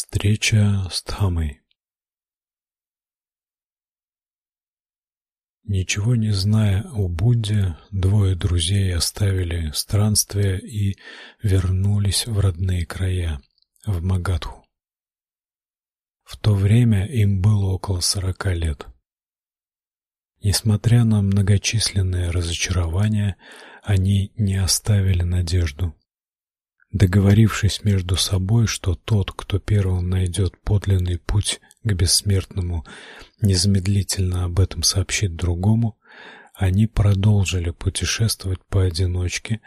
Встреча с Дхаммой Ничего не зная о Будде, двое друзей оставили странствие и вернулись в родные края, в Магадху. В то время им было около сорока лет. Несмотря на многочисленные разочарования, они не оставили надежду. Договорившись между собой, что тот, кто первым найдет подлинный путь к бессмертному, незамедлительно об этом сообщит другому, они продолжили путешествовать поодиночке,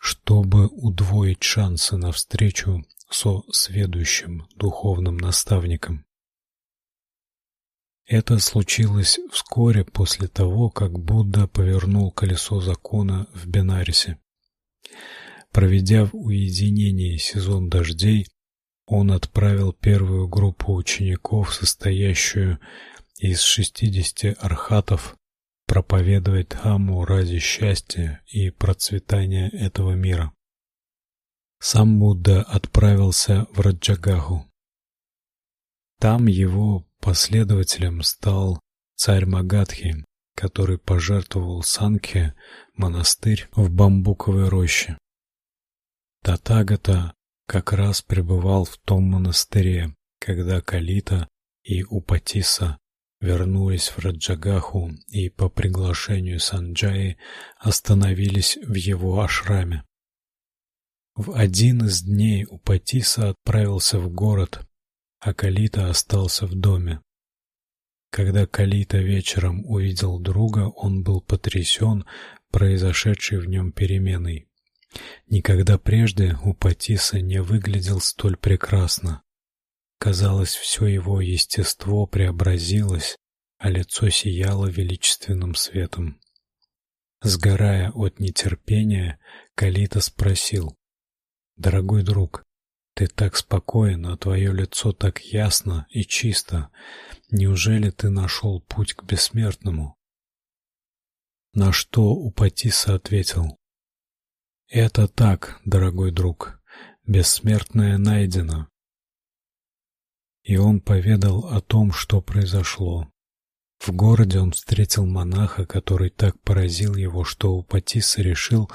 чтобы удвоить шансы на встречу со сведущим духовным наставником. Это случилось вскоре после того, как Будда повернул колесо закона в Бенарисе. Проведя в уединении сезон дождей, он отправил первую группу учеников, состоящую из 60 архатов, проповедовать Дхамму ради счастья и процветания этого мира. Сам Будда отправился в Раджагаху. Там его последователем стал царь Магадхи, который пожертвовал Санхе монастырь в бамбуковой роще. Татагата как раз пребывал в том монастыре, когда Калита и Упатиса вернулись в Раджагаху и по приглашению Санджаи остановились в его ашраме. В один из дней Упатиса отправился в город, а Калита остался в доме. Когда Калита вечером увидел друга, он был потрясен произошедшей в нем переменой. Никогда прежде у Патиса не выглядел столь прекрасно. Казалось, все его естество преобразилось, а лицо сияло величественным светом. Сгорая от нетерпения, Калита спросил: "Дорогой друг, ты так спокоен, а твое лицо так ясно и чисто. Неужели ты нашел путь к бессмертному?" На что Упатиса ответил: это так, дорогой друг. Бессмертное найдено. И он поведал о том, что произошло. В городе он встретил монаха, который так поразил его, что Упатиса решил,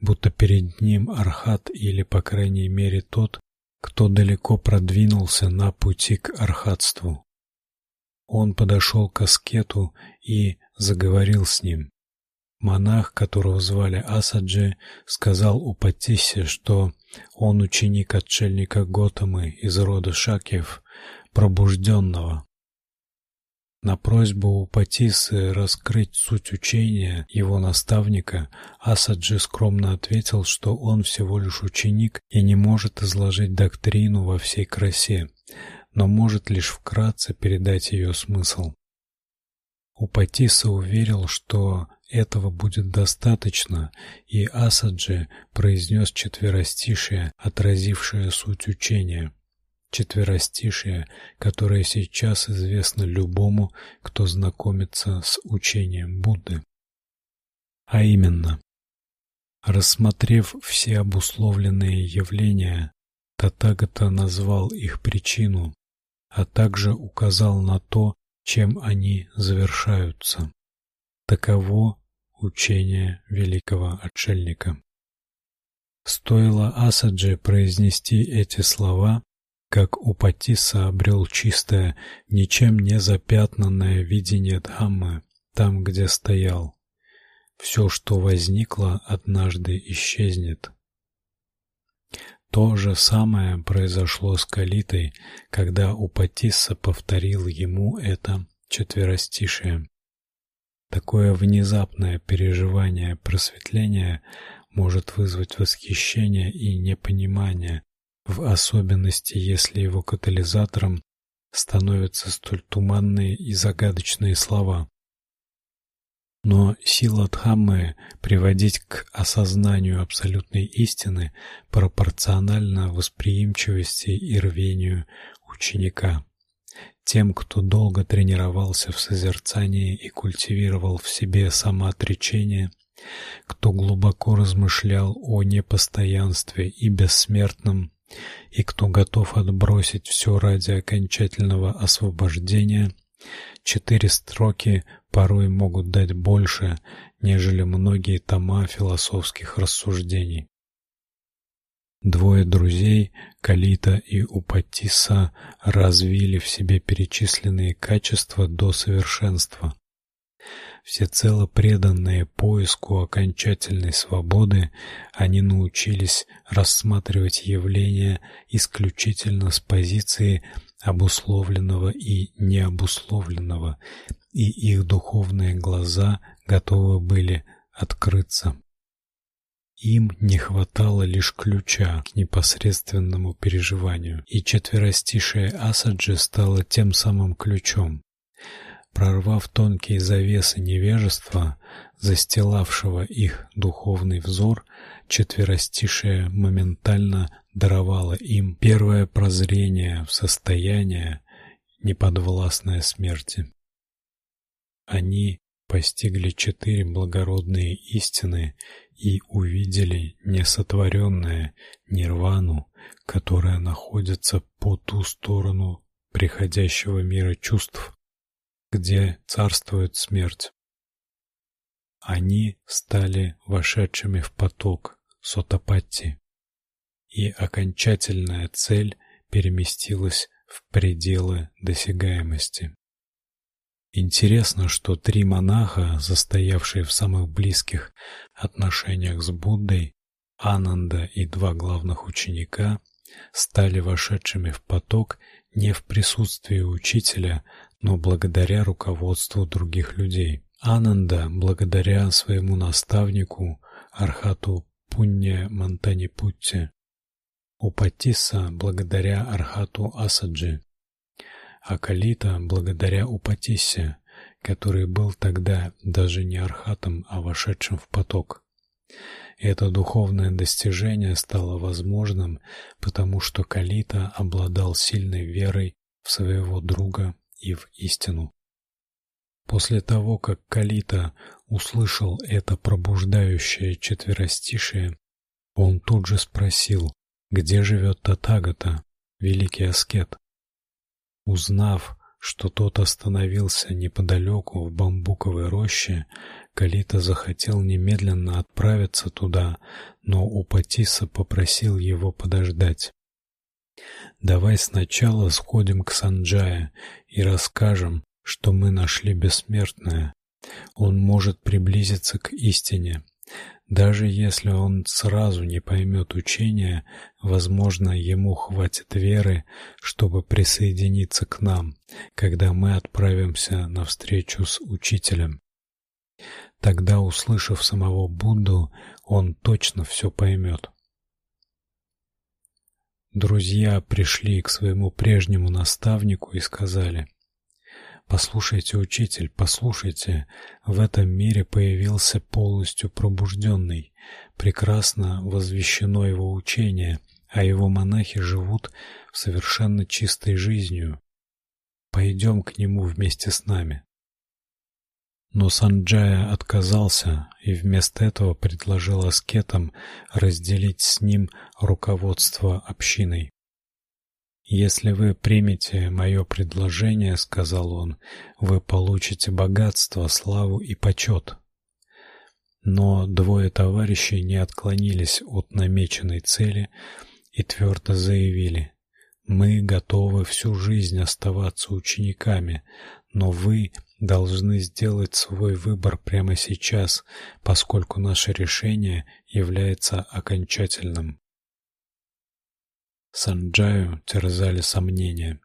будто перед ним архат или, по крайней мере, тот, кто далеко продвинулся на пути к архатству. Он подошел к аскету и заговорил с ним. Монах, которого звали Асаджи, сказал Упатисе, что он ученик отшельника Готамы из рода Шакьев, пробужденного. На просьбу Упатисы раскрыть суть учения его наставника, Асаджи скромно ответил, что он всего лишь ученик и не может изложить доктрину во всей красе, но может лишь вкратце передать ее смысл. Упатиса уверил, что этого будет достаточно, и Асаджи произнес четверостишие, отразившее суть учения. Четверостишие, которое сейчас известно любому, кто знакомится с учением Будды. А именно: рассмотрев все обусловленные явления, Татагата назвал их причину, а также указал на то, чем они завершаются. Таково учение великого отшельника. Стоило Асаджи произнести эти слова, как Упатиса обрел чистое, ничем не запятнанное видение Дхаммы там, где стоял. Все, что возникло, однажды исчезнет. То же самое произошло с Калитой, когда Упатиса повторил ему это четверостишее. Такое внезапное переживание просветления может вызвать восхищение и непонимание, в особенности если его катализатором становятся столь туманные и загадочные слова. Но сила Дхаммы приводить к осознанию абсолютной истины пропорциональна восприимчивости и рвению ученика. Тем, кто долго тренировался в созерцании и культивировал в себе самоотречение, кто глубоко размышлял о непостоянстве и бессмертном, и кто готов отбросить все ради окончательного освобождения, четыре строки порой могут дать больше, нежели многие тома философских рассуждений. Двое друзей, Калита и Упатиса, развили в себе перечисленные качества до совершенства. Всецело преданные поиску окончательной свободы, они научились рассматривать явления исключительно с позиции обусловленного и необусловленного, и их духовные глаза готовы были открыться. Им не хватало лишь ключа к непосредственному переживанию, и четверостишее Асаджи стало тем самым ключом. Прорвав тонкие завесы невежества, застилавшего их духовный взор, четверостишее моментально даровало им первое прозрение в состояние неподвластное смерти. Они постигли четыре благородные истины и увидели несотворенное нирвану, которая находится по ту сторону приходящего мира чувств, где царствует смерть. Они стали вошедшими в поток Сотапатти, и окончательная цель переместилась в пределы досягаемости. Интересно, что три монаха, застоявшие в самых близких отношениях с Буддой, Ананда и два главных ученика, стали вошедшими в поток не в присутствии учителя, но благодаря руководству других людей. Ананда, благодаря своему наставнику Архату Пунья Мантанипутти, Упатиса благодаря Архату Асаджи, а Калита благодаря Упатисе, который был тогда даже не архатом, а вошедшим в поток. Это духовное достижение стало возможным, потому что Калита обладал сильной верой в своего друга и в истину. После того, как Калита услышал это пробуждающее четверостишее, он тут же спросил, где живет Татагата, великий аскет. Узнав, что тот остановился неподалеку в бамбуковой роще, Калита захотел немедленно отправиться туда, но Упатиса попросил его подождать. Давай сначала сходим к Санджая и расскажем, что мы нашли бессмертное. Он может приблизиться к истине. Даже если он сразу не поймет учения, возможно, ему хватит веры, чтобы присоединиться к нам, когда мы отправимся на встречу с учителем. Тогда, услышав самого Будду, он точно все поймет. Друзья пришли к своему прежнему наставнику и сказали: Послушайте, учитель, послушайте, в этом мире появился полностью пробужденный, прекрасно возвещено его учение, а его монахи живут в совершенно чистой жизнью. Пойдем к нему вместе с нами. Но Санджая отказался и вместо этого предложил аскетам разделить с ним руководство общиной. Если вы примете мое предложение, сказал он, вы получите богатство, славу и почет. Но двое товарищей не отклонились от намеченной цели и твердо заявили: мы готовы всю жизнь оставаться учениками, но вы должны сделать свой выбор прямо сейчас, поскольку наше решение является окончательным. Санджаю терзали сомнения.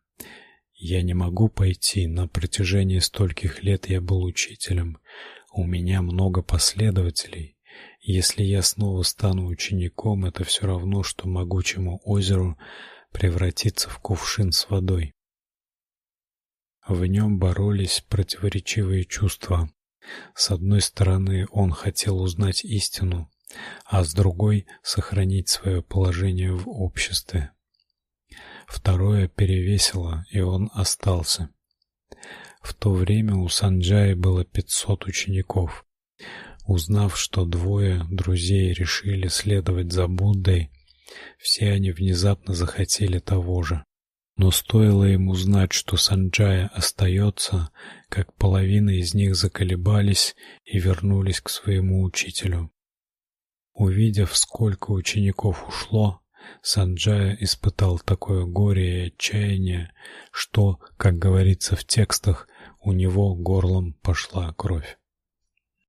Я не могу пойти, на протяжении стольких лет я был учителем. У меня много последователей. Если я снова стану учеником, это все равно что могучему озеру превратиться в кувшин с водой. В нем боролись противоречивые чувства. С одной стороны, он хотел узнать истину, а с другой сохранить свое положение в обществе. Второе перевесило, и он остался. В то время у Санджаи было 500 учеников. Узнав, что двое друзей решили следовать за Буддой, Все они внезапно захотели того же. Но стоило ему знать, что Санджая остается, как половина из них заколебались и вернулись к своему учителю. Увидев, сколько учеников ушло, Санджая испытал такое горе и отчаяние, что, как говорится в текстах, у него горлом пошла кровь.